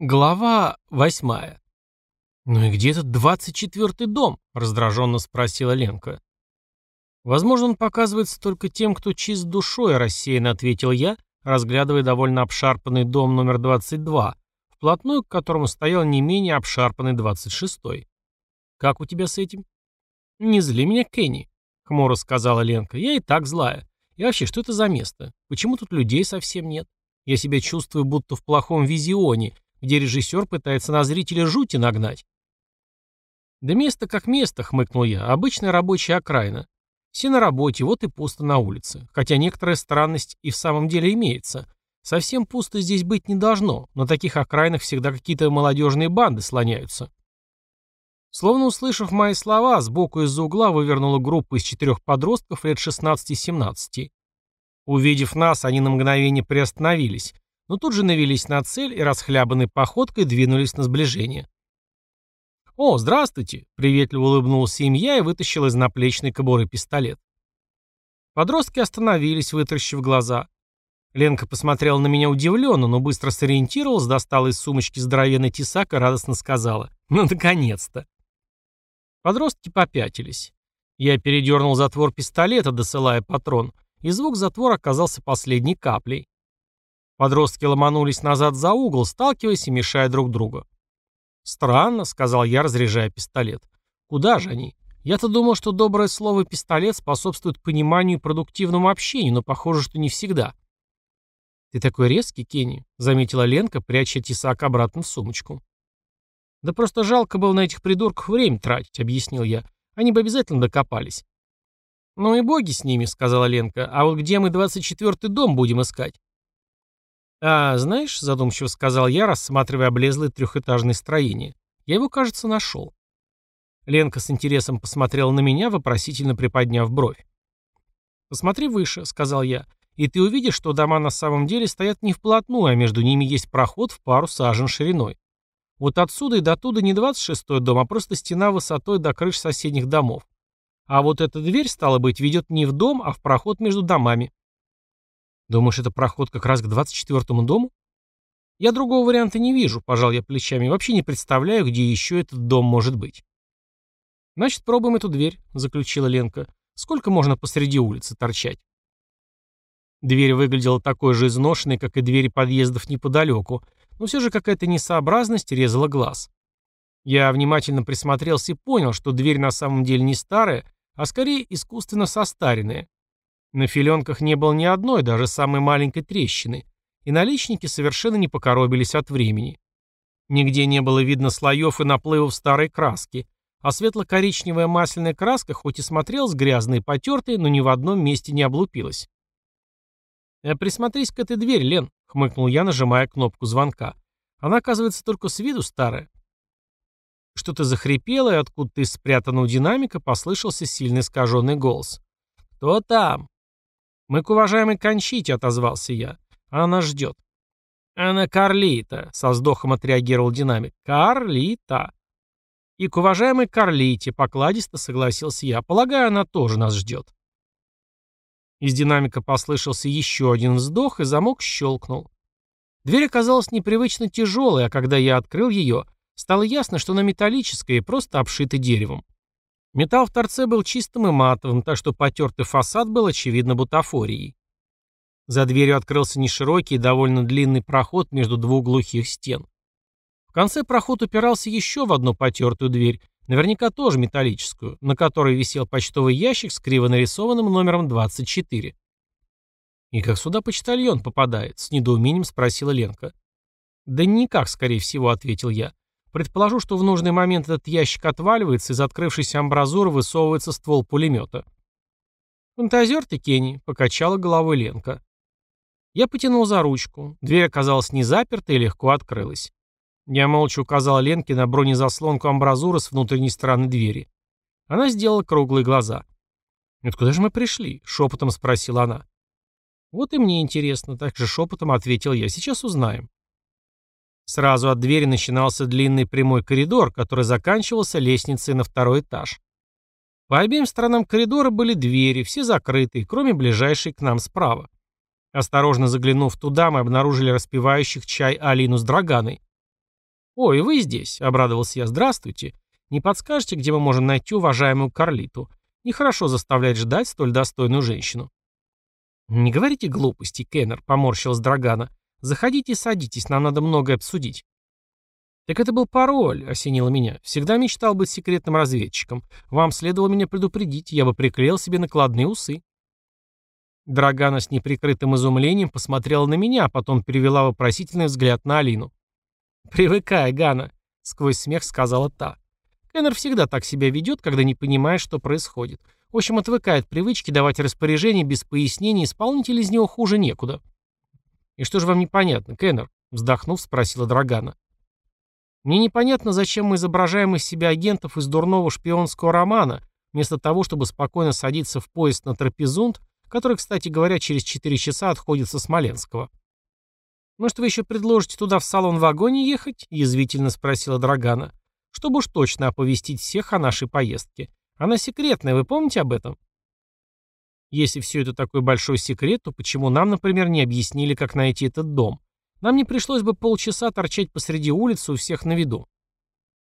Глава восьмая. «Ну и где этот двадцать четвертый дом?» — раздраженно спросила Ленка. «Возможно, он показывается только тем, кто чист душой», — рассеянно ответил я, разглядывая довольно обшарпанный дом номер 22, вплотную к которому стоял не менее обшарпанный двадцать шестой. «Как у тебя с этим?» «Не зли меня, Кенни», — хмуро сказала Ленка. «Я и так злая. И вообще, что это за место? Почему тут людей совсем нет? Я себя чувствую будто в плохом визионе, где режиссер пытается на зрителя жути нагнать. «Да место как место», — хмыкнул я, — «обычная рабочая окраина. Все на работе, вот и пусто на улице. Хотя некоторая странность и в самом деле имеется. Совсем пусто здесь быть не должно, на таких окраинах всегда какие-то молодежные банды слоняются». Словно услышав мои слова, сбоку из-за угла вывернула группа из четырех подростков лет 16-17. Увидев нас, они на мгновение приостановились, но тут же навелись на цель и расхлябанной походкой двинулись на сближение. «О, здравствуйте!» — приветливо улыбнулся им я и вытащил из наплечной кобуры пистолет. Подростки остановились, вытаращив глаза. Ленка посмотрела на меня удивленно, но быстро сориентировалась, достала из сумочки здоровенный тесак и радостно сказала «Ну, наконец-то!». Подростки попятились. Я передернул затвор пистолета, досылая патрон, и звук затвора оказался последней каплей. Подростки ломанулись назад за угол, сталкиваясь и мешая друг другу. «Странно», — сказал я, разряжая пистолет. «Куда же они? Я-то думал, что доброе слово «пистолет» способствует пониманию и продуктивному общению, но похоже, что не всегда». «Ты такой резкий, Кенни», — заметила Ленка, пряча тесак обратно в сумочку. «Да просто жалко было на этих придурках время тратить», — объяснил я. «Они бы обязательно докопались». «Ну и боги с ними», — сказала Ленка. «А вот где мы двадцать четвертый дом будем искать?» «А, знаешь», — задумчиво сказал я, рассматривая облезлое трехэтажное строение, — «я его, кажется, нашел». Ленка с интересом посмотрела на меня, вопросительно приподняв бровь. «Посмотри выше», — сказал я, — «и ты увидишь, что дома на самом деле стоят не вплотную, а между ними есть проход в пару сажен шириной. Вот отсюда и до туда не 26-й дом, а просто стена высотой до крыш соседних домов. А вот эта дверь, стала быть, ведет не в дом, а в проход между домами. Думаешь, это проход как раз к 24-му дому? Я другого варианта не вижу, пожал я плечами, вообще не представляю, где еще этот дом может быть. Значит, пробуем эту дверь, заключила Ленка. Сколько можно посреди улицы торчать? Дверь выглядела такой же изношенной, как и двери подъездов неподалеку, но все же какая-то несообразность резала глаз. Я внимательно присмотрелся и понял, что дверь на самом деле не старая, а скорее искусственно состаренная. На филенках не было ни одной, даже самой маленькой трещины, и наличники совершенно не покоробились от времени. Нигде не было видно слоев и наплывов старой краски, а светло-коричневая масляная краска хоть и смотрелась грязной и потертой, но ни в одном месте не облупилась. «Э, «Присмотрись к этой двери, Лен», — хмыкнул я, нажимая кнопку звонка. «Она, оказывается, только с виду старая». Что-то захрипело, и откуда-то из спрятанного динамика послышался сильно искаженный голос. «Кто там?» «Мы к уважаемой Кончите», — отозвался я. «Она ждет». «Она Карлита», — со вздохом отреагировал динамик. «Карлита». «И к уважаемой Карлите», — покладисто согласился я. «Полагаю, она тоже нас ждет». Из динамика послышался еще один вздох, и замок щелкнул. Дверь оказалась непривычно тяжелой, а когда я открыл ее, стало ясно, что она металлическая и просто обшита деревом. Металл в торце был чистым и матовым, так что потертый фасад был, очевидно, бутафорией. За дверью открылся неширокий и довольно длинный проход между двух глухих стен. В конце проход упирался еще в одну потертую дверь, наверняка тоже металлическую, на которой висел почтовый ящик с криво нарисованным номером 24. «И как сюда почтальон попадает?» — с недоумением спросила Ленка. «Да никак, скорее всего», — ответил я. Предположу, что в нужный момент этот ящик отваливается, из открывшейся амбразуры высовывается ствол пулемета. «Фантазер ты, Кенни», — покачала головой Ленка. Я потянул за ручку. Дверь оказалась не заперта и легко открылась. Я молча указал Ленке на бронезаслонку амбразуры с внутренней стороны двери. Она сделала круглые глаза. «Откуда же мы пришли?» — шепотом спросила она. «Вот и мне интересно», — так же шепотом ответил я. «Сейчас узнаем». Сразу от двери начинался длинный прямой коридор, который заканчивался лестницей на второй этаж. По обеим сторонам коридора были двери, все закрытые, кроме ближайшей к нам справа. Осторожно заглянув туда, мы обнаружили распивающих чай Алину с Драганой. «Ой, вы здесь», — обрадовался я. «Здравствуйте. Не подскажете, где мы можем найти уважаемую Карлиту? Нехорошо заставлять ждать столь достойную женщину». «Не говорите глупости, Кеннер», — поморщилась Драгана. «Заходите садитесь, нам надо многое обсудить». «Так это был пароль», — осенило меня. «Всегда мечтал быть секретным разведчиком. Вам следовало меня предупредить, я бы приклеил себе накладные усы». Драгана с неприкрытым изумлением посмотрела на меня, а потом перевела вопросительный взгляд на Алину. «Привыкай, Гана», — сквозь смех сказала та. Кеннер всегда так себя ведет, когда не понимает, что происходит. В общем, отвыкает привычки давать распоряжения без пояснений, исполнитель из него хуже некуда. «И что же вам непонятно, Кеннер?» — вздохнув, спросила Драгана. «Мне непонятно, зачем мы изображаем из себя агентов из дурного шпионского романа, вместо того, чтобы спокойно садиться в поезд на Трапезунд, который, кстати говоря, через 4 часа отходит со Смоленского». «Может, вы еще предложите туда в салон-вагоне ехать?» — язвительно спросила Драгана. «Чтобы уж точно оповестить всех о нашей поездке. Она секретная, вы помните об этом?» Если все это такой большой секрет, то почему нам, например, не объяснили, как найти этот дом? Нам не пришлось бы полчаса торчать посреди улицы у всех на виду.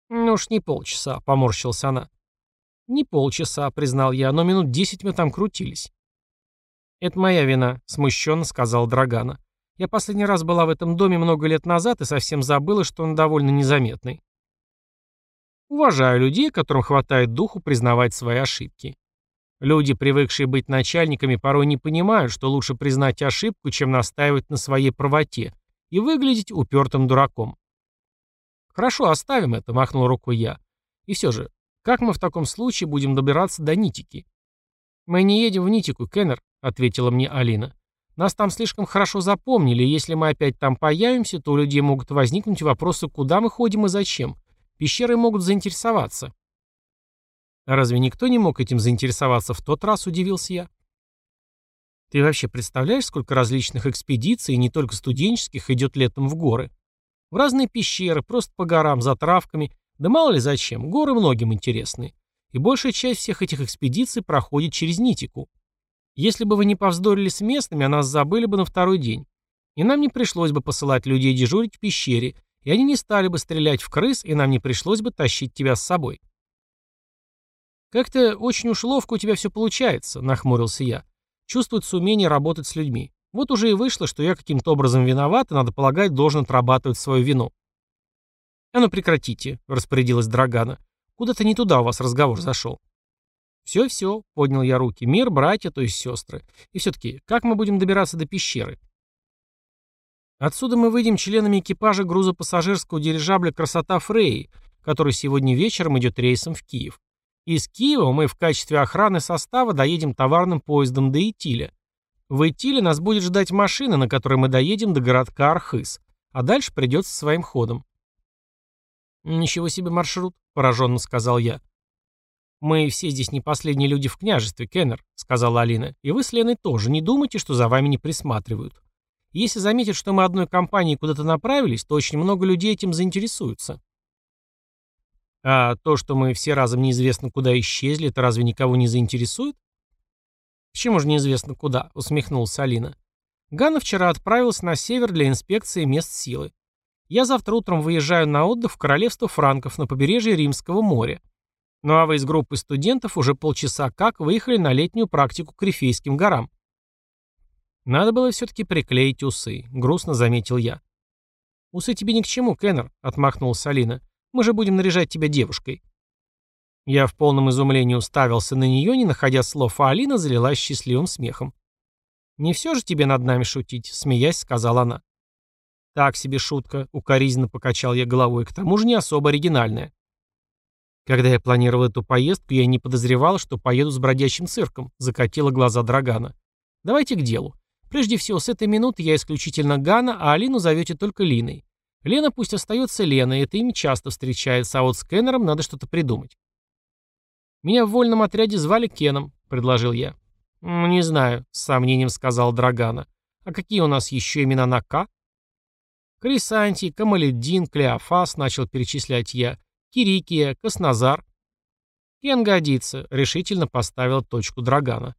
Ну уж не полчаса, поморщилась она. Не полчаса, признал я, но минут десять мы там крутились. Это моя вина, смущенно сказал Драгана. Я последний раз была в этом доме много лет назад и совсем забыла, что он довольно незаметный. Уважаю людей, которым хватает духу признавать свои ошибки. Люди, привыкшие быть начальниками, порой не понимают, что лучше признать ошибку, чем настаивать на своей правоте и выглядеть упертым дураком. «Хорошо, оставим это», — махнул рукой я. «И все же, как мы в таком случае будем добираться до Нитики?» «Мы не едем в Нитику, Кеннер», — ответила мне Алина. Нас там слишком хорошо запомнили, если мы опять там появимся, то у людей могут возникнуть вопросы, куда мы ходим и зачем. Пещеры могут заинтересоваться. Разве никто не мог этим заинтересоваться в тот раз, удивился я? Ты вообще представляешь, сколько различных экспедиций, не только студенческих, идет летом в горы? В разные пещеры, просто по горам, за травками. Да мало ли зачем, горы многим интересны. И большая часть всех этих экспедиций проходит через Нитику. Если бы вы не повздорили с местными, о нас забыли бы на второй день. И нам не пришлось бы посылать людей дежурить в пещере, и они не стали бы стрелять в крыс, и нам не пришлось бы тащить тебя с собой. «Как-то очень уж ловко у тебя все получается», — нахмурился я. «Чувствуется умение работать с людьми. Вот уже и вышло, что я каким-то образом виноват, и, надо полагать, должен отрабатывать свою вину». «А ну прекратите», — распорядилась Драгана. «Куда-то не туда у вас разговор зашел». «Все-все», — поднял я руки, — «мир, братья, то есть сестры. И все-таки, как мы будем добираться до пещеры?» Отсюда мы выйдем членами экипажа грузопассажирского дирижабля «Красота Фрей», который сегодня вечером идет рейсом в Киев. Из Киева мы в качестве охраны состава доедем товарным поездом до Итиля. В Итиле нас будет ждать машина, на которой мы доедем до городка Архыз, а дальше придется своим ходом. «Ничего себе маршрут», — пораженно сказал я. «Мы все здесь не последние люди в княжестве, Кеннер», — сказала Алина. «И вы с Леной тоже. Не думайте, что за вами не присматривают. Если заметят, что мы одной компанией куда-то направились, то очень много людей этим заинтересуются». «А то, что мы все разом неизвестно куда исчезли, это разве никого не заинтересует?» «Почему же неизвестно куда?» — усмехнулась Алина. «Ганна вчера отправилась на север для инспекции мест силы. Я завтра утром выезжаю на отдых в королевство Франков на побережье Римского моря. Ну а вы из группы студентов уже полчаса как выехали на летнюю практику к Рифейским горам. Надо было все-таки приклеить усы, грустно заметил я. Усы тебе ни к чему, Кеннер, отмахнулась Алина. Мы же будем наряжать тебя девушкой. Я в полном изумлении уставился на нее, не находя слов, а Алина залилась счастливым смехом. «Не все же тебе над нами шутить», — смеясь, сказала она. «Так себе шутка», — укоризненно покачал я головой, к тому же не особо оригинальная. Когда я планировал эту поездку, я не подозревал, что поеду с бродячим цирком, закатила глаза Драгана. Давайте к делу. Прежде всего, с этой минуты я исключительно Гана, а Алину зовете только Линой. Лена пусть остается Леной, это имя часто встречается, а вот с Кеннером надо что-то придумать. «Меня в вольном отряде звали Кеном», — предложил я. «Не знаю», — с сомнением сказал Драгана. «А какие у нас еще имена на «К»?» «Крисантий, Камаледдин, Клеофас», — начал перечислять я. Кирикия, Косназар. Кен годится, решительно поставил точку Драгана.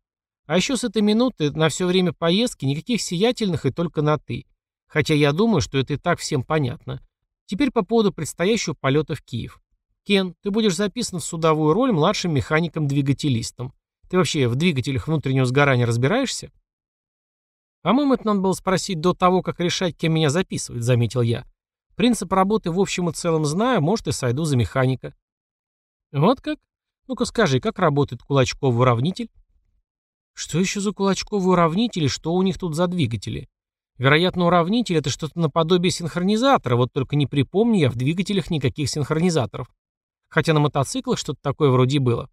А еще с этой минуты на все время поездки никаких сиятельных и только на «ты». Хотя я думаю, что это и так всем понятно. Теперь по поводу предстоящего полета в Киев. Кен, ты будешь записан в судовую роль младшим механиком-двигателистом. Ты вообще в двигателях внутреннего сгорания разбираешься? По-моему, это надо было спросить до того, как решать, кем меня записывать, заметил я. Принцип работы в общем и целом знаю, может и сойду за механика. Вот как? Ну-ка скажи, как работает кулачковый уравнитель? Что еще за кулачковый уравнитель и что у них тут за двигатели? Вероятно, уравнитель — это что-то наподобие синхронизатора, вот только не припомню я в двигателях никаких синхронизаторов. Хотя на мотоциклах что-то такое вроде было.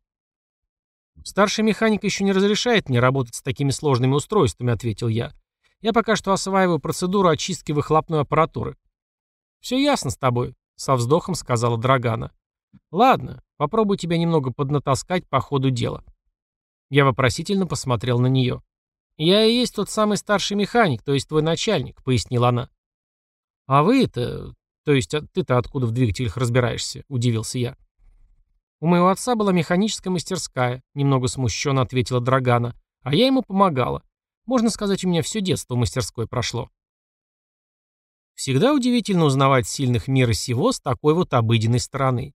«Старший механик еще не разрешает мне работать с такими сложными устройствами», — ответил я. «Я пока что осваиваю процедуру очистки выхлопной аппаратуры». «Все ясно с тобой», — со вздохом сказала Драгана. «Ладно, попробую тебя немного поднатаскать по ходу дела». Я вопросительно посмотрел на нее. «Я и есть тот самый старший механик, то есть твой начальник», — пояснила она. «А вы-то... То есть а ты-то откуда в двигателях разбираешься?» — удивился я. «У моего отца была механическая мастерская», — немного смущенно ответила Драгана, «а я ему помогала. Можно сказать, у меня все детство в мастерской прошло». Всегда удивительно узнавать сильных мира сего с такой вот обыденной стороны.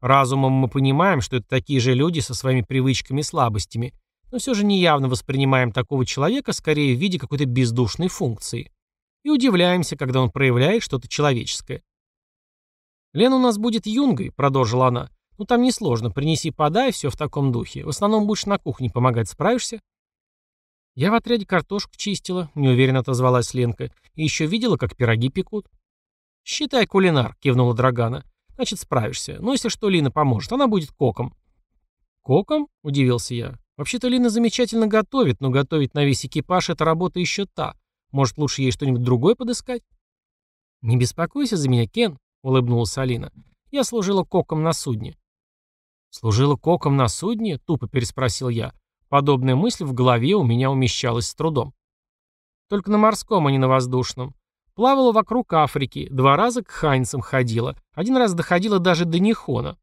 Разумом мы понимаем, что это такие же люди со своими привычками и слабостями, но все же неявно воспринимаем такого человека скорее в виде какой-то бездушной функции. И удивляемся, когда он проявляет что-то человеческое. «Лена у нас будет юнгой», — продолжила она. «Ну там несложно, принеси, подай, все в таком духе. В основном будешь на кухне помогать, справишься?» «Я в отряде картошку чистила», — неуверенно отозвалась Ленка. «И еще видела, как пироги пекут». «Считай кулинар», — кивнула Драгана. «Значит, справишься. Но если что, Лина поможет. Она будет коком». «Коком?» — удивился я. «Вообще-то Лина замечательно готовит, но готовить на весь экипаж — это работа еще та. Может, лучше ей что-нибудь другое подыскать?» «Не беспокойся за меня, Кен», — улыбнулась Алина. «Я служила коком на судне». «Служила коком на судне?» — тупо переспросил я. Подобная мысль в голове у меня умещалась с трудом. Только на морском, а не на воздушном. Плавала вокруг Африки, два раза к ханьцам ходила, один раз доходила даже до Нихона.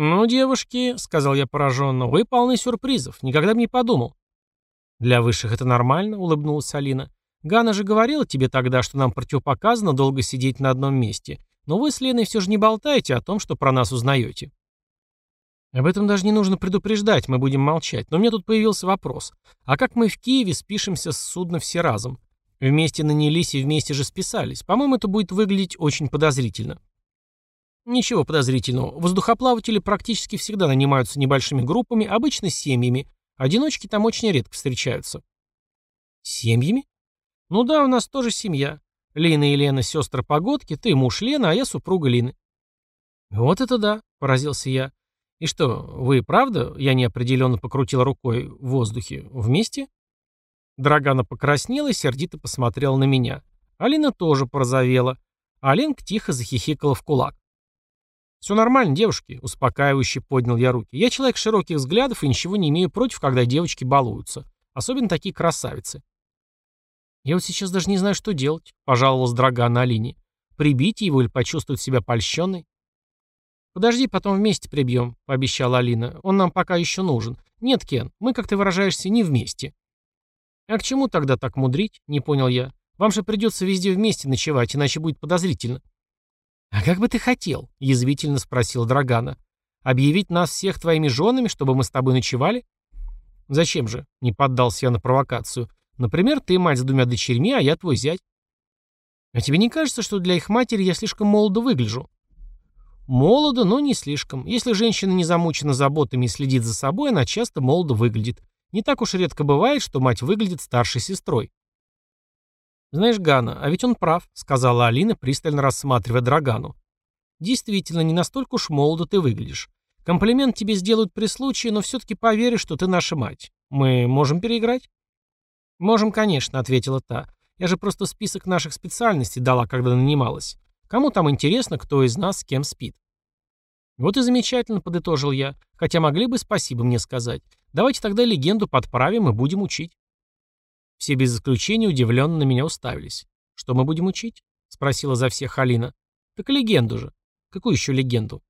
«Ну, девушки», — сказал я пораженно, — «вы полны сюрпризов, никогда бы не подумал». «Для высших это нормально», — улыбнулась Алина. «Ганна же говорила тебе тогда, что нам противопоказано долго сидеть на одном месте, но вы с Леной все же не болтаете о том, что про нас узнаете». Об этом даже не нужно предупреждать, мы будем молчать. Но у меня тут появился вопрос. А как мы в Киеве спишемся с судна все разом? Вместе нанялись и вместе же списались. По-моему, это будет выглядеть очень подозрительно. Ничего подозрительного. Воздухоплаватели практически всегда нанимаются небольшими группами, обычно семьями. Одиночки там очень редко встречаются. Семьями? Ну да, у нас тоже семья. Лина и Лена сестры погодки, ты муж Лена, а я супруга Лины. Вот это да, поразился я. «И что, вы правда?» Я неопределенно покрутил рукой в воздухе. «Вместе?» Драгана покраснела и сердито посмотрела на меня. Алина тоже порозовела. А Аленка тихо захихикала в кулак. «Все нормально, девушки», — успокаивающе поднял я руки. «Я человек широких взглядов и ничего не имею против, когда девочки балуются. Особенно такие красавицы». «Я вот сейчас даже не знаю, что делать», — пожаловалась Драгана Алине. «Прибить его или почувствовать себя польщенной?» «Подожди, потом вместе прибьем», — пообещала Алина. «Он нам пока еще нужен. Нет, Кен, мы, как ты выражаешься, не вместе». «А к чему тогда так мудрить?» — не понял я. «Вам же придется везде вместе ночевать, иначе будет подозрительно». «А как бы ты хотел?» — язвительно спросил Драгана. «Объявить нас всех твоими женами, чтобы мы с тобой ночевали?» «Зачем же?» — не поддался я на провокацию. «Например, ты мать с двумя дочерьми, а я твой зять». «А тебе не кажется, что для их матери я слишком молодо выгляжу?» Молодо, но не слишком. Если женщина не замучена заботами и следит за собой, она часто молодо выглядит. Не так уж редко бывает, что мать выглядит старшей сестрой. «Знаешь, Гана, а ведь он прав», — сказала Алина, пристально рассматривая Драгану. «Действительно, не настолько уж молодо ты выглядишь. Комплимент тебе сделают при случае, но все-таки поверишь, что ты наша мать. Мы можем переиграть?» «Можем, конечно», — ответила та. «Я же просто список наших специальностей дала, когда нанималась. Кому там интересно, кто из нас с кем спит? Вот и замечательно, подытожил я. Хотя могли бы спасибо мне сказать. Давайте тогда легенду подправим и будем учить. Все без исключения удивленно на меня уставились. Что мы будем учить? Спросила за всех Алина. Так легенду же. Какую еще легенду?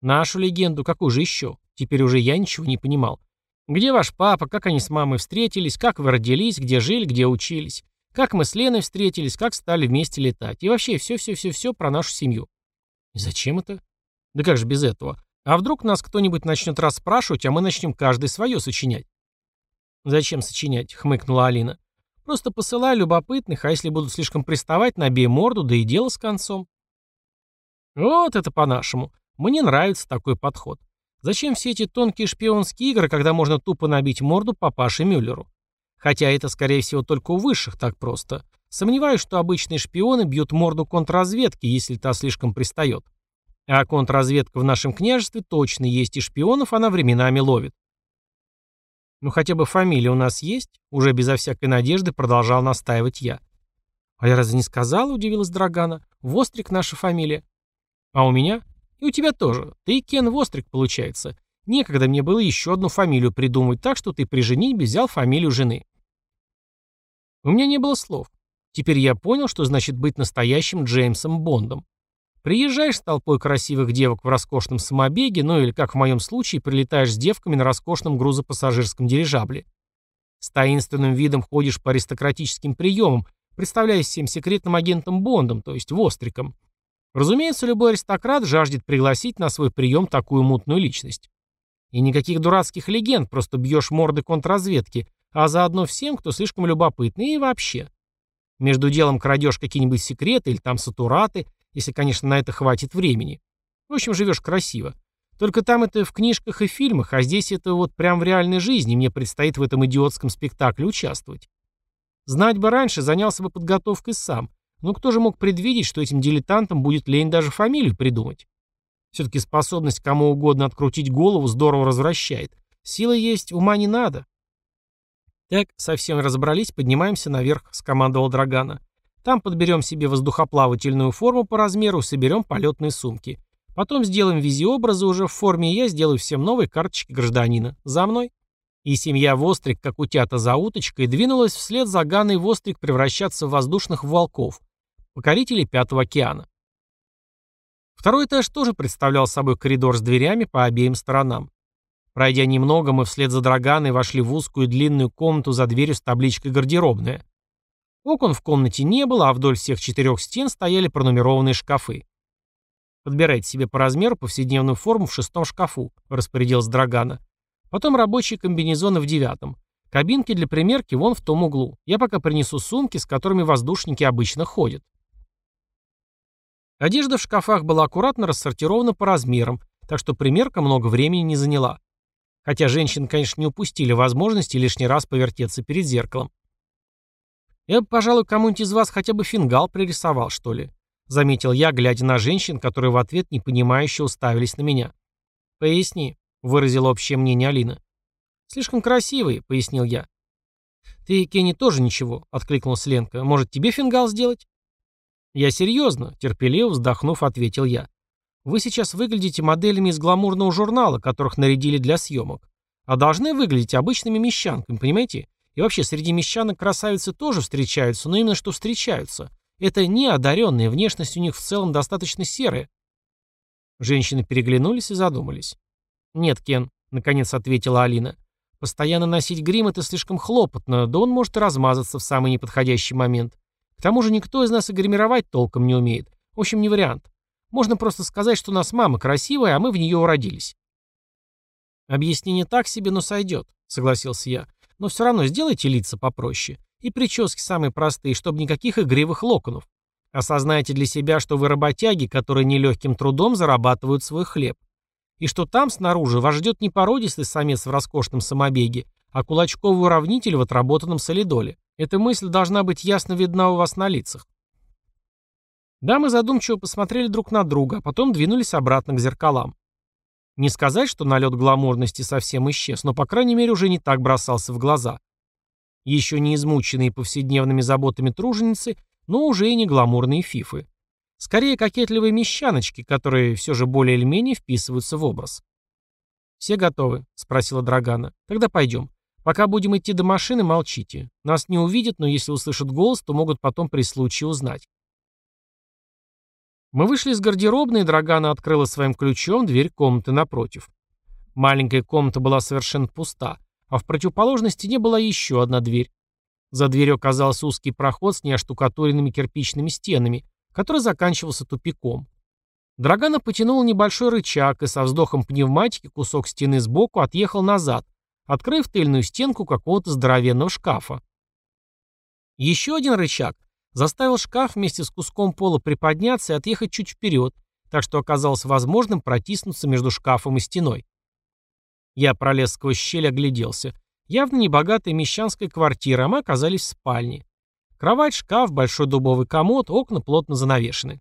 Нашу легенду, какую же еще? Теперь уже я ничего не понимал. Где ваш папа, как они с мамой встретились, как вы родились, где жили, где учились? Как мы с Леной встретились, как стали вместе летать. И вообще все-все-все-все про нашу семью. И зачем это? Да как же без этого? А вдруг нас кто-нибудь начнет расспрашивать, а мы начнем каждый свое сочинять? Зачем сочинять? Хмыкнула Алина. Просто посылай любопытных, а если будут слишком приставать, набей морду, да и дело с концом. Вот это по-нашему. Мне нравится такой подход. Зачем все эти тонкие шпионские игры, когда можно тупо набить морду папаше Мюллеру? Хотя это, скорее всего, только у высших так просто. Сомневаюсь, что обычные шпионы бьют морду контрразведки, если та слишком пристает. А контрразведка в нашем княжестве точно есть, и шпионов она временами ловит. «Ну хотя бы фамилия у нас есть?» Уже безо всякой надежды продолжал настаивать я. «А я разве не сказала?» – удивилась Драгана. «Вострик наша фамилия». «А у меня?» «И у тебя тоже. Ты Кен Вострик, получается. Некогда мне было еще одну фамилию придумать, так что ты при женитьбе взял фамилию жены». У меня не было слов. Теперь я понял, что значит быть настоящим Джеймсом Бондом. Приезжаешь с толпой красивых девок в роскошном самобеге, ну или, как в моем случае, прилетаешь с девками на роскошном грузопассажирском дирижабле. С таинственным видом ходишь по аристократическим приемам, представляясь всем секретным агентом Бондом, то есть Востриком. Разумеется, любой аристократ жаждет пригласить на свой прием такую мутную личность. И никаких дурацких легенд, просто бьешь морды контрразведки, а заодно всем, кто слишком любопытный и вообще. Между делом крадешь какие-нибудь секреты или там сатураты, если, конечно, на это хватит времени. В общем, живешь красиво. Только там это в книжках и фильмах, а здесь это вот прям в реальной жизни, мне предстоит в этом идиотском спектакле участвовать. Знать бы раньше, занялся бы подготовкой сам. Но кто же мог предвидеть, что этим дилетантам будет лень даже фамилию придумать? Все-таки способность кому угодно открутить голову здорово развращает. Сила есть, ума не надо. Так, совсем разобрались, поднимаемся наверх, скомандовал Драгана. Там подберем себе воздухоплавательную форму по размеру, соберем полетные сумки. Потом сделаем визиобразы уже в форме, и я сделаю всем новые карточки гражданина. За мной. И семья Вострик, как утята за уточкой, двинулась вслед за Ганной Вострик превращаться в воздушных волков, покорителей Пятого океана. Второй этаж тоже представлял собой коридор с дверями по обеим сторонам. Пройдя немного, мы вслед за Драганой вошли в узкую длинную комнату за дверью с табличкой «Гардеробная». Окон в комнате не было, а вдоль всех четырех стен стояли пронумерованные шкафы. «Подбирайте себе по размеру повседневную форму в шестом шкафу», — распорядилась Драгана. «Потом рабочие комбинезоны в девятом. Кабинки для примерки вон в том углу. Я пока принесу сумки, с которыми воздушники обычно ходят». Одежда в шкафах была аккуратно рассортирована по размерам, так что примерка много времени не заняла. Хотя женщины, конечно, не упустили возможности лишний раз повертеться перед зеркалом. «Я бы, пожалуй, кому-нибудь из вас хотя бы фингал пририсовал, что ли», — заметил я, глядя на женщин, которые в ответ непонимающе уставились на меня. «Поясни», — выразила общее мнение Алина. «Слишком красивые», — пояснил я. «Ты, Кенни, тоже ничего», — откликнулась Ленка. «Может, тебе фингал сделать?» «Я серьезно», — терпеливо вздохнув, ответил я. «Вы сейчас выглядите моделями из гламурного журнала, которых нарядили для съемок. А должны выглядеть обычными мещанками, понимаете? И вообще, среди мещанок красавицы тоже встречаются, но именно что встречаются. Это не одаренные, внешность у них в целом достаточно серая. Женщины переглянулись и задумались. «Нет, Кен», — наконец ответила Алина. «Постоянно носить грим — это слишком хлопотно, да он может размазаться в самый неподходящий момент. К тому же никто из нас и гримировать толком не умеет. В общем, не вариант. Можно просто сказать, что у нас мама красивая, а мы в нее уродились». «Объяснение так себе, но сойдет», — согласился я. Но все равно сделайте лица попроще. И прически самые простые, чтобы никаких игривых локонов. Осознайте для себя, что вы работяги, которые нелегким трудом зарабатывают свой хлеб. И что там снаружи вас ждет не породистый самец в роскошном самобеге, а кулачковый уравнитель в отработанном солидоле. Эта мысль должна быть ясно видна у вас на лицах. Дамы задумчиво посмотрели друг на друга, а потом двинулись обратно к зеркалам. Не сказать, что налет гламурности совсем исчез, но, по крайней мере, уже не так бросался в глаза. Еще не измученные повседневными заботами труженицы, но уже и не гламурные фифы. Скорее, кокетливые мещаночки, которые все же более или менее вписываются в образ. «Все готовы?» — спросила Драгана. «Тогда пойдем. Пока будем идти до машины, молчите. Нас не увидят, но если услышат голос, то могут потом при случае узнать. Мы вышли из гардеробной, и Драгана открыла своим ключом дверь комнаты напротив. Маленькая комната была совершенно пуста, а в противоположной стене была еще одна дверь. За дверью оказался узкий проход с неоштукатуренными кирпичными стенами, который заканчивался тупиком. Драгана потянула небольшой рычаг, и со вздохом пневматики кусок стены сбоку отъехал назад, открыв тыльную стенку какого-то здоровенного шкафа. Еще один рычаг заставил шкаф вместе с куском пола приподняться и отъехать чуть вперед, так что оказалось возможным протиснуться между шкафом и стеной. Я пролез сквозь щель, огляделся. Явно небогатая мещанская квартира, а мы оказались в спальне. Кровать, шкаф, большой дубовый комод, окна плотно занавешены.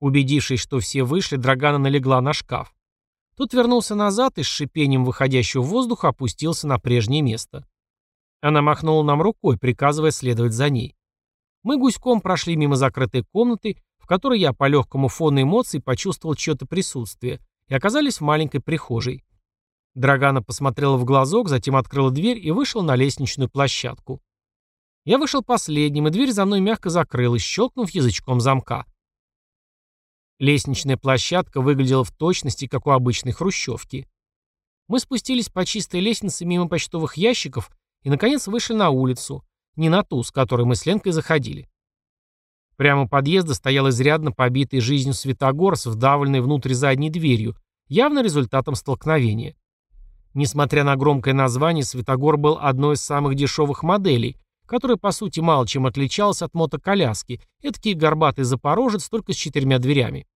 Убедившись, что все вышли, Драгана налегла на шкаф. Тут вернулся назад и с шипением выходящего воздуха опустился на прежнее место. Она махнула нам рукой, приказывая следовать за ней. Мы гуськом прошли мимо закрытой комнаты, в которой я по легкому фону эмоций почувствовал чье-то присутствие, и оказались в маленькой прихожей. Драгана посмотрела в глазок, затем открыла дверь и вышла на лестничную площадку. Я вышел последним, и дверь за мной мягко закрылась, щелкнув язычком замка. Лестничная площадка выглядела в точности, как у обычной хрущевки. Мы спустились по чистой лестнице мимо почтовых ящиков и, наконец, вышли на улицу, не на ту, с которой мы с Ленкой заходили. Прямо у подъезда стоял изрядно побитый жизнью Светогор с вдавленной внутрь задней дверью, явно результатом столкновения. Несмотря на громкое название, Светогор был одной из самых дешевых моделей, которая, по сути, мало чем отличалась от мотоколяски, эдакий горбатый запорожец только с четырьмя дверями.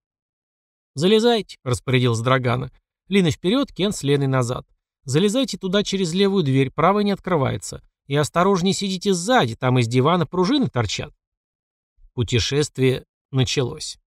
«Залезайте», — распорядился Драгана. «Лина вперед, Кен с Леной назад. Залезайте туда через левую дверь, правая не открывается. И осторожнее сидите сзади, там из дивана пружины торчат». Путешествие началось.